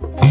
So